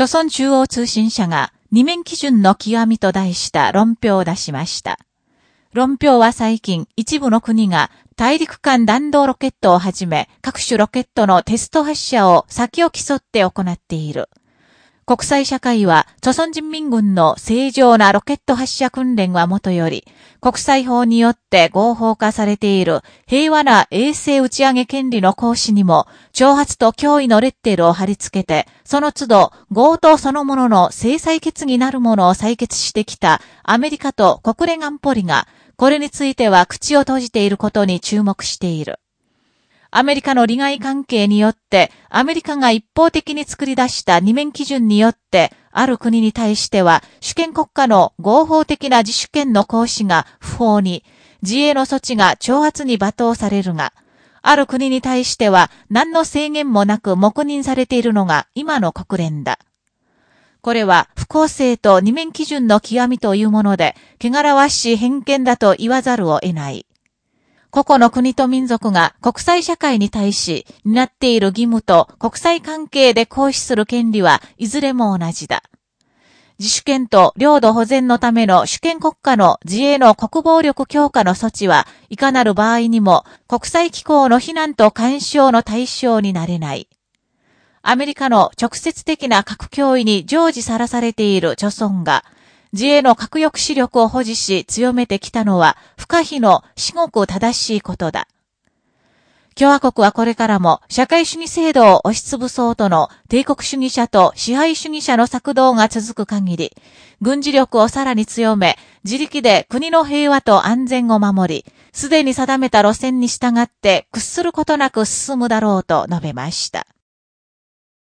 朝鮮中央通信社が二面基準の極みと題した論評を出しました。論評は最近一部の国が大陸間弾道ロケットをはじめ各種ロケットのテスト発射を先を競って行っている。国際社会は、朝鮮人民軍の正常なロケット発射訓練はもとより、国際法によって合法化されている平和な衛星打ち上げ権利の行使にも、挑発と脅威のレッテルを貼り付けて、その都度、強盗そのものの制裁決議なるものを採決してきたアメリカと国連安保理が、これについては口を閉じていることに注目している。アメリカの利害関係によって、アメリカが一方的に作り出した二面基準によって、ある国に対しては、主権国家の合法的な自主権の行使が不法に、自衛の措置が挑発に罵倒されるが、ある国に対しては何の制限もなく黙認されているのが今の国連だ。これは不公正と二面基準の極みというもので、汚らわしい偏見だと言わざるを得ない。個々の国と民族が国際社会に対し、担っている義務と国際関係で行使する権利はいずれも同じだ。自主権と領土保全のための主権国家の自衛の国防力強化の措置はいかなる場合にも国際機構の非難と干渉の対象になれない。アメリカの直接的な核脅威に常時さらされている著村が、自衛の核抑止力を保持し強めてきたのは不可避の至極正しいことだ。共和国はこれからも社会主義制度を押しつぶそうとの帝国主義者と支配主義者の策動が続く限り、軍事力をさらに強め、自力で国の平和と安全を守り、すでに定めた路線に従って屈することなく進むだろうと述べました。